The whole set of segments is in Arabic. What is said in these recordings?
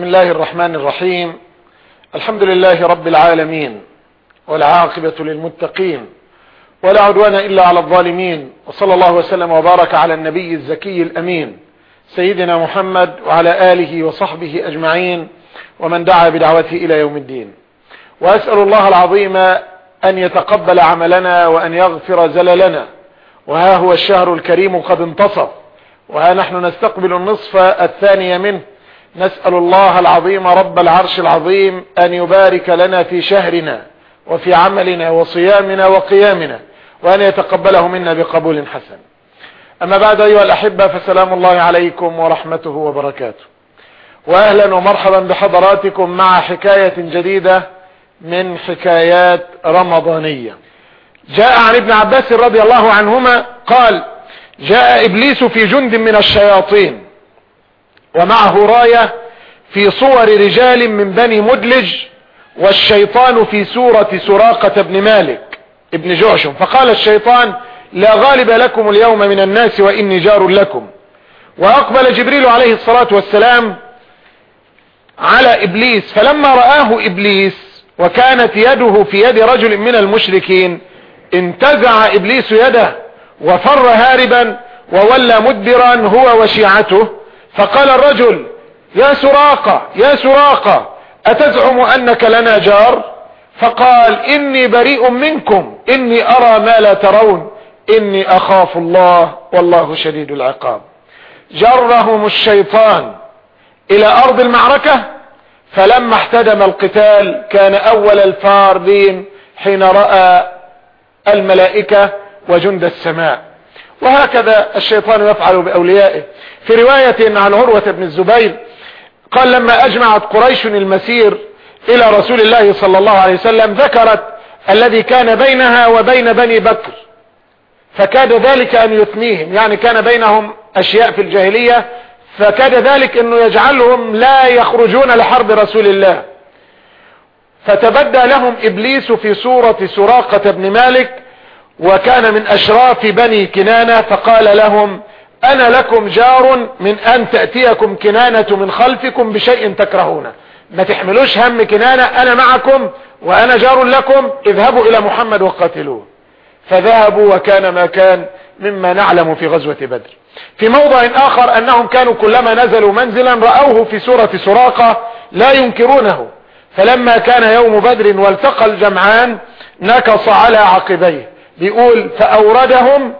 بسم الله الرحمن الرحيم. الحمد لله رب العالمين والعاقبة للمتقين ولا عدوان إلا على الظالمين وصلى الله وسلم وبارك على النبي الزكي الأمين سيدنا محمد وعلى آله وصحبه أجمعين ومن دعا بدعوته إلى يوم الدين. وأسأل الله العظيم أن يتقبل عملنا وأن يغفر زللنا. وها هو الشهر الكريم قد انتصف وها نحن نستقبل النصف الثاني منه. نسأل الله العظيم رب العرش العظيم أن يبارك لنا في شهرنا وفي عملنا وصيامنا وقيامنا وأن يتقبله منا بقبول حسن. أما بعد أيها الأحبة فسلام الله عليكم ورحمته وبركاته. وأهلا ومرحبا بحضراتكم مع حكاية جديدة من حكايات رمضانية. جاء عن ابن عباس رضي الله عنهما قال جاء إبليس في جند من الشياطين ومعه راية في صور رجال من بني مدلج والشيطان في سورة سراقة بن مالك ابن جعشم فقال الشيطان لا غالب لكم اليوم من الناس وإني جار لكم. وأقبل جبريل عليه الصلاة والسلام على إبليس. فلما رآه إبليس وكانت يده في يد رجل من المشركين انتزع إبليس يده وفر هاربا وولى مدبرا هو وشيعته. فقال الرجل يا سراقة يا سراقة أتزعم أنك لنا جار? فقال إني بريء منكم إني أرى ما لا ترون إني أخاف الله والله شديد العقاب. جرهم الشيطان إلى أرض المعركة. فلما احتدم القتال كان أول الفارين حين رأى الملائكة وجند السماء. وهكذا الشيطان يفعل بأوليائه. في رواية عن عروة بن الزبير قال لما أجمعت قريش المسير إلى رسول الله صلى الله عليه وسلم ذكرت الذي كان بينها وبين بني بكر. فكاد ذلك أن يثنيهم. يعني كان بينهم أشياء في الجاهلية فكاد ذلك أنه يجعلهم لا يخرجون لحرب رسول الله. فتبدى لهم إبليس في صورة سراقة بن مالك وكان من أشراف بني كنانة فقال لهم أنا لكم جار من أن تأتيكم كنانة من خلفكم بشيء تكرهونه ما تحملوش هم كنانة أنا معكم وأنا جار لكم اذهبوا إلى محمد وقاتلوه. فذهبوا وكان ما كان مما نعلم في غزوة بدر. في موضع آخر أنهم كانوا كلما نزلوا منزلا رأوه في سورة سراقة لا ينكرونه. فلما كان يوم بدر والتقى الجمعان نكص على عقبيه. بيقول فأوردهم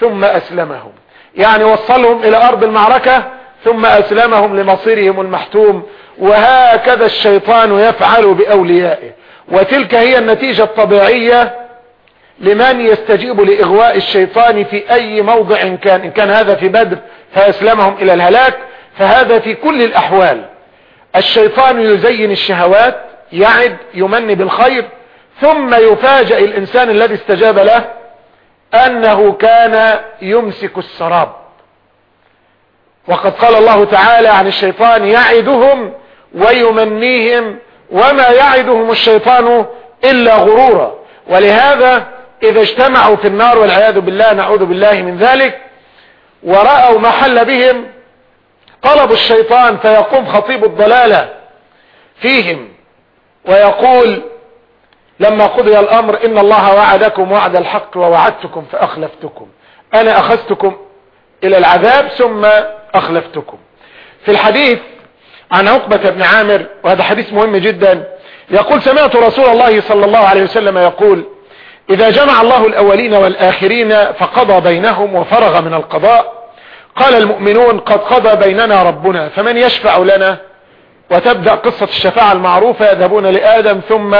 ثم أسلمهم. يعني وصلهم إلى أرض المعركة ثم أسلمهم لمصيرهم المحتوم. وهكذا الشيطان يفعل بأوليائه. وتلك هي النتيجة الطبيعية لمن يستجيب لإغواء الشيطان في أي موضع كان. إن كان هذا في بدر فأسلمهم إلى الهلاك. فهذا في كل الأحوال. الشيطان يزين الشهوات يعد يمن بالخير ثم يفاجئ الإنسان الذي استجاب له أنه كان يمسك السراب. وقد قال الله تعالى عن الشيطان يعدهم ويمنيهم وما يعدهم الشيطان إلا غرورا. ولهذا إذا اجتمعوا في النار والعياذ بالله نعوذ بالله من ذلك ورأوا ما حل بهم طلبوا الشيطان فيقوم خطيب الضلالة فيهم ويقول لما قضي الأمر إن الله وعدكم وعد الحق ووعدتكم فأخلفتكم. أنا أخذتكم إلى العذاب ثم أخلفتكم. في الحديث عن عقبة بن عامر وهذا حديث مهم جدا يقول سمعت رسول الله صلى الله عليه وسلم يقول إذا جمع الله الأولين والآخرين فقضى بينهم وفرغ من القضاء. قال المؤمنون قد قضى بيننا ربنا فمن يشفع لنا؟ وتبدأ قصة الشفاعة المعروفة يذهبون لآدم ثم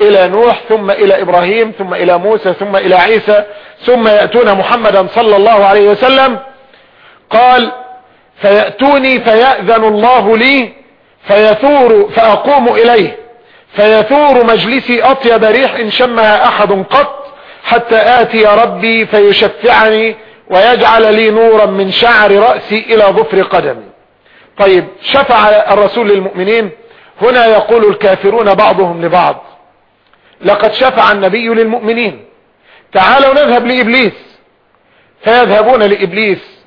إلى نوح ثم إلى إبراهيم ثم إلى موسى ثم إلى عيسى ثم يأتون محمدا صلى الله عليه وسلم. قال فيأتوني فيأذن الله لي فيثور فأقوم إليه. فيثور مجلسي أطيب ريح إن شمها أحد قط حتى آتي ربي فيشفعني ويجعل لي نورا من شعر رأسي إلى ظفر قدمي. طيب شفع الرسول للمؤمنين. هنا يقول الكافرون بعضهم لبعض لقد شفع النبي للمؤمنين. تعالوا نذهب لإبليس. فيذهبون لإبليس.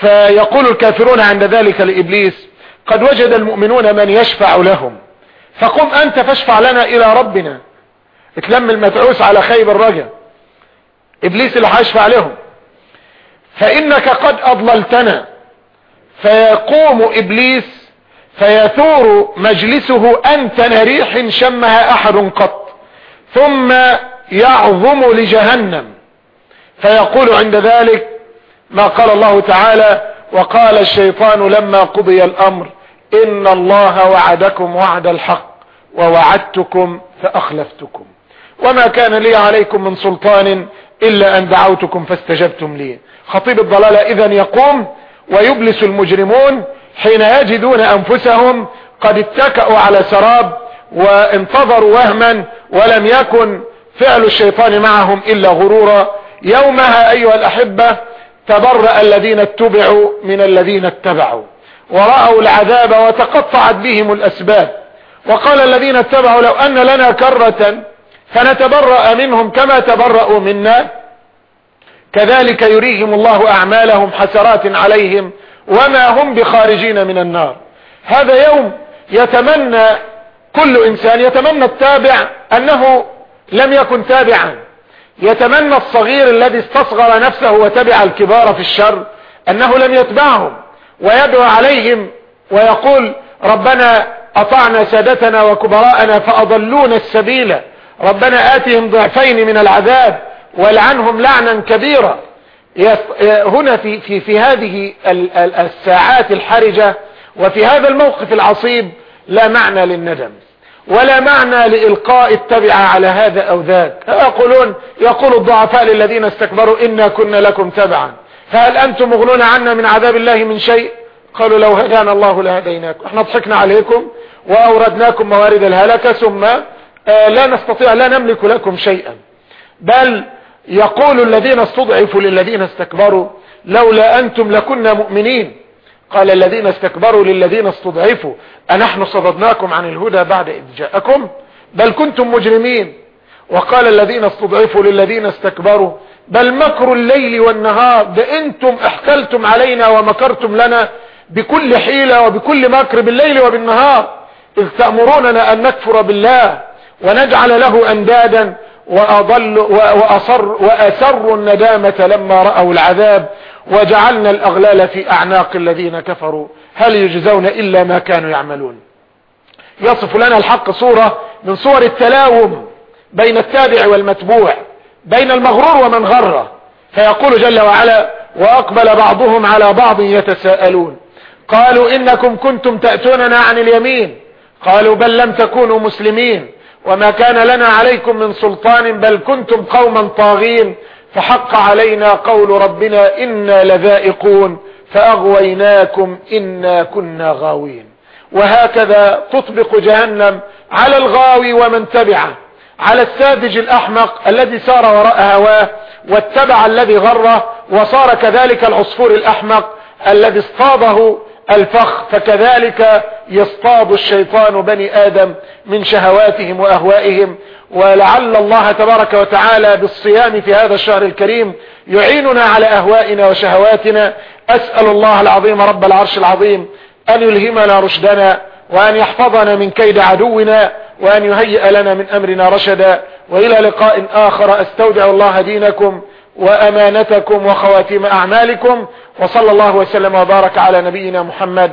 فيقول الكافرون عند ذلك لإبليس قد وجد المؤمنون من يشفع لهم. فقم أنت فاشفع لنا إلى ربنا. اتلم المتعوس على خيب الرجا. إبليس اللي هيشفع لهم. فإنك قد أضللتنا. فيقوم إبليس فيثور مجلسه انتن ريح شمها أحد قط. ثم يعظم لجهنم. فيقول عند ذلك ما قال الله تعالى وقال الشيطان لما قضي الأمر إن الله وعدكم وعد الحق ووعدتكم فأخلفتكم. وما كان لي عليكم من سلطان إلا أن دعوتكم فاستجبتم لي. خطيب الضلالة اذا يقوم ويبلس المجرمون حين يجدون أنفسهم قد اتكأوا على سراب وانتظروا وهما ولم يكن فعل الشيطان معهم إلا غرورا. يومها أيها الأحبة تبرأ الذين اتبعوا من الذين اتبعوا ورأوا العذاب وتقطعت بهم الأسباب. وقال الذين اتبعوا لو أن لنا كرة فنتبرأ منهم كما تبرأوا منا. كذلك يريهم الله أعمالهم حسرات عليهم وما هم بخارجين من النار. هذا يوم يتمنى كل إنسان يتمنى التابع أنه لم يكن تابعا. يتمنى الصغير الذي استصغر نفسه وتبع الكبار في الشر أنه لم يتبعهم ويدعو عليهم ويقول ربنا أطعنا سادتنا وكبراءنا فأضلونا السبيل ربنا آتهم ضعفين من العذاب والعنهم لعنا كبيرا. هنا في, في, في هذه الساعات الحرجة وفي هذا الموقف العصيب لا معنى للندم ولا معنى لإلقاء التبع على هذا أو ذاك. يقولون يقول الضعفاء للذين استكبروا إنا كنا لكم تبعا. فهل أنتم مغنون عنا من عذاب الله من شيء؟ قالوا لو هدانا الله لهديناكم. إحنا ضحكنا عليكم وأوردناكم موارد الهلكة ثم آه، لا نستطيع لا نملك لكم شيئا. بل يقول الذين استضعفوا للذين استكبروا لولا أنتم لكنا مؤمنين. قال الذين استكبروا للذين استضعفوا أنحن صددناكم عن الهدى بعد إذ جاءكم؟ بل كنتم مجرمين. وقال الذين استضعفوا للذين استكبروا بل مكر الليل والنهار ده أنتم أحتلتم علينا ومكرتم لنا بكل حيلة وبكل مكر بالليل وبالنهار. إذ تأمروننا أن نكفر بالله ونجعل له أندادا وأضل وأصر وأسروا الندامة لما رأوا العذاب وجعلنا الأغلال في أعناق الذين كفروا. هل يجزون إلا ما كانوا يعملون. يصف لنا الحق صورة من صور التلاوم بين التابع والمتبوع بين المغرور ومن غره فيقول جل وعلا وأقبل بعضهم على بعض يتساءلون. قالوا إنكم كنتم تأتوننا عن اليمين. قالوا بل لم تكونوا مسلمين. وما كان لنا عليكم من سلطان بل كنتم قوما طاغين. فحق علينا قول ربنا إنا لذائقون فأغويناكم إنا كنا غاوين. وهكذا تطبق جهنم على الغاوي ومن تبعه على الساذج الأحمق الذي سار وراء هواه واتبع الذي غره وصار كذلك العصفور الأحمق الذي اصطاده الفخ فكذلك يصطاد الشيطان بني آدم من شهواتهم وأهوائهم ولعل الله تبارك وتعالى بالصيام في هذا الشهر الكريم يعيننا على أهوائنا وشهواتنا. أسأل الله العظيم رب العرش العظيم أن يلهمنا رشدنا وأن يحفظنا من كيد عدونا وأن يهيئ لنا من أمرنا رشدا. وإلى لقاء آخر أستودع الله دينكم وأمانتكم وخواتيم أعمالكم وصلى الله وسلم وبارك على نبينا محمد